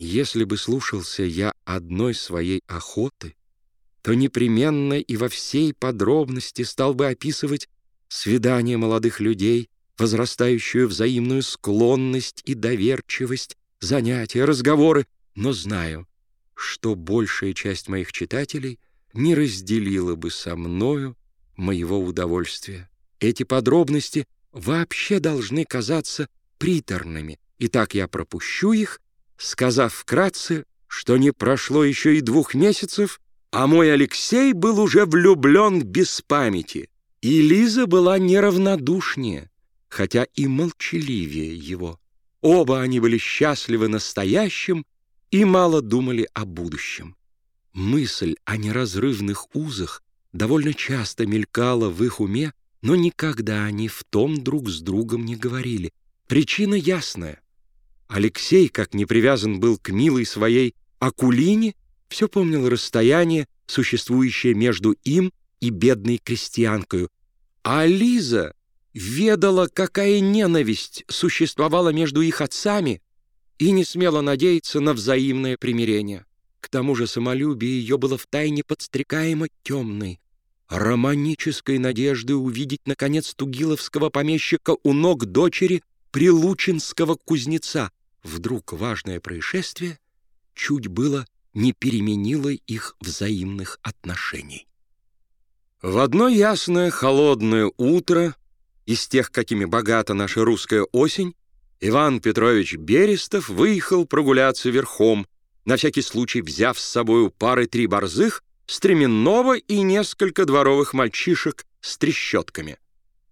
Если бы слушался я одной своей охоты, то непременно и во всей подробности стал бы описывать свидание молодых людей, возрастающую взаимную склонность и доверчивость, занятия, разговоры, но знаю, что большая часть моих читателей не разделила бы со мною моего удовольствия. Эти подробности вообще должны казаться приторными, и так я пропущу их, сказав вкратце, что не прошло еще и двух месяцев, а мой Алексей был уже влюблен без памяти, и Лиза была неравнодушнее, хотя и молчаливее его. Оба они были счастливы настоящим и мало думали о будущем. Мысль о неразрывных узах довольно часто мелькала в их уме, но никогда они в том друг с другом не говорили. Причина ясная. Алексей, как не привязан был к милой своей Акулине, все помнил расстояние, существующее между им и бедной крестьянкою. А Лиза ведала, какая ненависть существовала между их отцами, и не смела надеяться на взаимное примирение. К тому же самолюбие ее было втайне подстрекаемо темной, романической надеждой увидеть, наконец, тугиловского помещика у ног дочери прилучинского кузнеца. Вдруг важное происшествие чуть было не переменило их взаимных отношений. В одно ясное холодное утро, из тех, какими богата наша русская осень, Иван Петрович Берестов выехал прогуляться верхом, на всякий случай взяв с собою пары три борзых, стременного и несколько дворовых мальчишек с трещотками.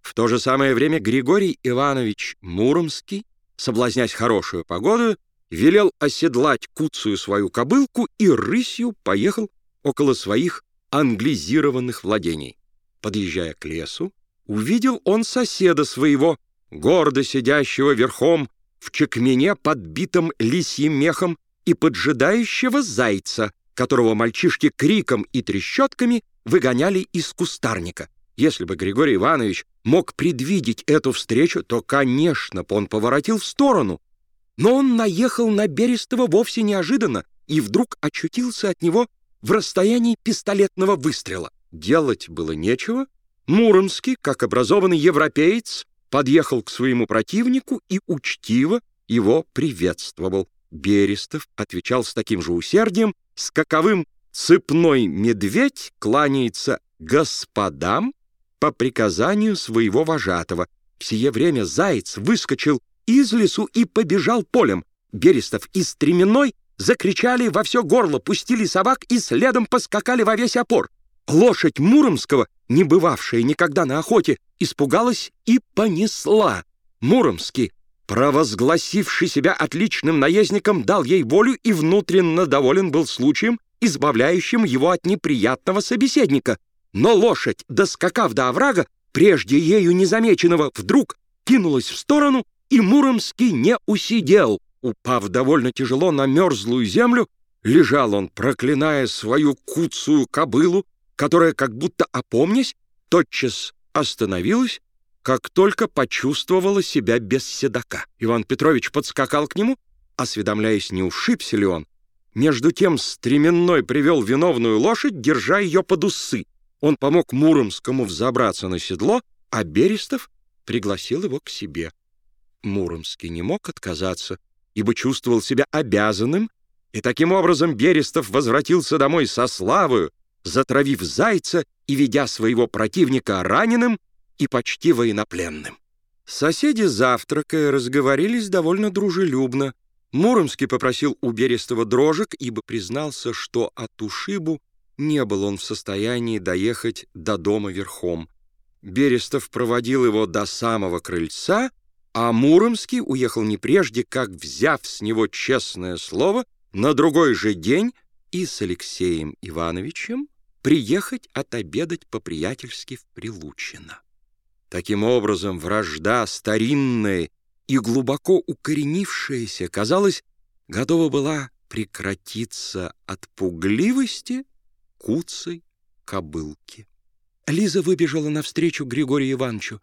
В то же самое время Григорий Иванович Муромский, соблазнясь хорошую погоду, велел оседлать куцую свою кобылку и рысью поехал около своих англизированных владений. Подъезжая к лесу, увидел он соседа своего, гордо сидящего верхом в чекмене, подбитом лисьим мехом, и поджидающего зайца, которого мальчишки криком и трещотками выгоняли из кустарника. Если бы Григорий Иванович мог предвидеть эту встречу, то, конечно, он поворотил в сторону. Но он наехал на Берестова вовсе неожиданно и вдруг очутился от него в расстоянии пистолетного выстрела. Делать было нечего. Муромский, как образованный европеец, подъехал к своему противнику и учтиво его приветствовал. Берестов отвечал с таким же усердием, с каковым цепной медведь кланяется господам по приказанию своего вожатого. В сие время заяц выскочил из лесу и побежал полем. Берестов и Стременной закричали во все горло, пустили собак и следом поскакали во весь опор. Лошадь Муромского, не бывавшая никогда на охоте, испугалась и понесла. Муромский, провозгласивший себя отличным наездником, дал ей волю и внутренно доволен был случаем, избавляющим его от неприятного собеседника. Но лошадь, доскакав до оврага, прежде ею незамеченного, вдруг кинулась в сторону, и Муромский не усидел. Упав довольно тяжело на мерзлую землю, лежал он, проклиная свою куцую кобылу, которая, как будто опомнясь, тотчас остановилась, как только почувствовала себя без седока. Иван Петрович подскакал к нему, осведомляясь, не ушибся ли он. Между тем стременной привел виновную лошадь, держа ее под усы. Он помог Муромскому взобраться на седло, а Берестов пригласил его к себе. Муромский не мог отказаться, ибо чувствовал себя обязанным, и таким образом Берестов возвратился домой со славою, затравив зайца и ведя своего противника раненым и почти военнопленным. Соседи, завтракая, разговорились довольно дружелюбно. Муромский попросил у Берестова дрожек, ибо признался, что от ушибу не был он в состоянии доехать до дома верхом. Берестов проводил его до самого крыльца, а Муромский уехал не прежде, как, взяв с него честное слово, на другой же день и с Алексеем Ивановичем приехать отобедать по-приятельски в Прилучино. Таким образом, вражда старинная и глубоко укоренившаяся, казалось, готова была прекратиться от пугливости куцей кобылки. Лиза выбежала навстречу Григорию Ивановичу.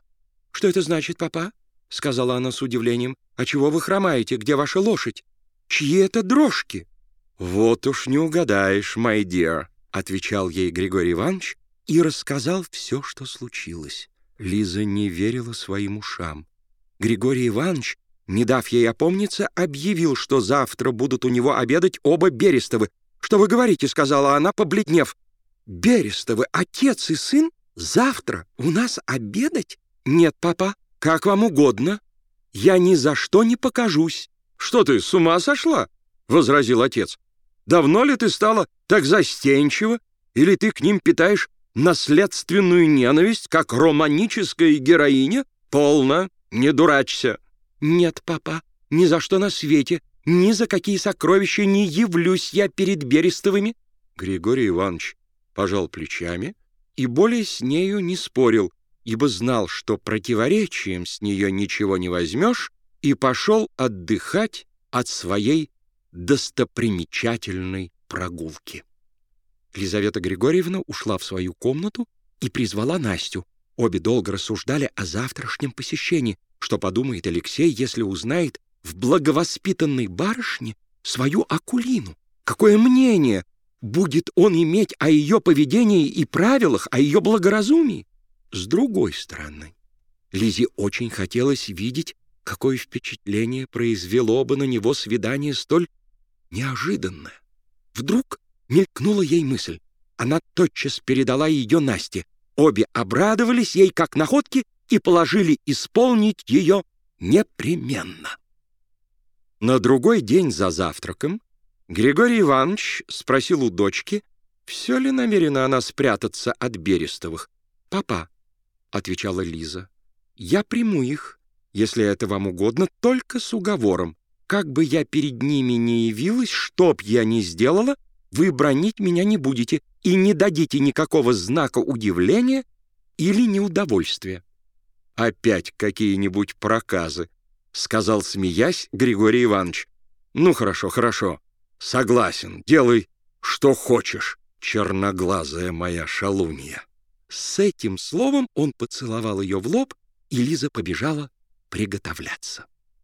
«Что это значит, папа?» — сказала она с удивлением. «А чего вы хромаете? Где ваша лошадь?» чьи это дрожки?» «Вот уж не угадаешь, my dear», — отвечал ей Григорий Иванович и рассказал все, что случилось. Лиза не верила своим ушам. Григорий Иванович, не дав ей опомниться, объявил, что завтра будут у него обедать оба Берестовы. «Что вы говорите?» — сказала она, побледнев. «Берестовы, отец и сын, завтра у нас обедать?» «Нет, папа, как вам угодно. Я ни за что не покажусь». «Что ты, с ума сошла?» — возразил отец. «Давно ли ты стала так застенчива? Или ты к ним питаешь наследственную ненависть, как романическая героиня? Полно, не дурачься». «Нет, папа, ни за что на свете, ни за какие сокровища не явлюсь я перед Берестовыми». Григорий Иванович пожал плечами и более с нею не спорил, ибо знал, что противоречием с нее ничего не возьмешь, и пошел отдыхать от своей достопримечательной прогулки. Лизавета Григорьевна ушла в свою комнату и призвала Настю. Обе долго рассуждали о завтрашнем посещении, что подумает Алексей, если узнает в благовоспитанной барышне свою Акулину. Какое мнение будет он иметь о ее поведении и правилах, о ее благоразумии? С другой стороны, Лизе очень хотелось видеть, какое впечатление произвело бы на него свидание столь неожиданное. Вдруг мелькнула ей мысль. Она тотчас передала ее Насте. Обе обрадовались ей как находке и положили исполнить ее непременно. На другой день за завтраком Григорий Иванович спросил у дочки, все ли намерена она спрятаться от Берестовых. «Папа», — отвечала Лиза, — «я приму их, если это вам угодно, только с уговором. Как бы я перед ними не явилась, чтоб я ни сделала, вы бронить меня не будете и не дадите никакого знака удивления или неудовольствия. «Опять какие-нибудь проказы», — сказал, смеясь, Григорий Иванович. «Ну, хорошо, хорошо. Согласен, делай, что хочешь, черноглазая моя шалунья». С этим словом он поцеловал ее в лоб, и Лиза побежала приготовляться.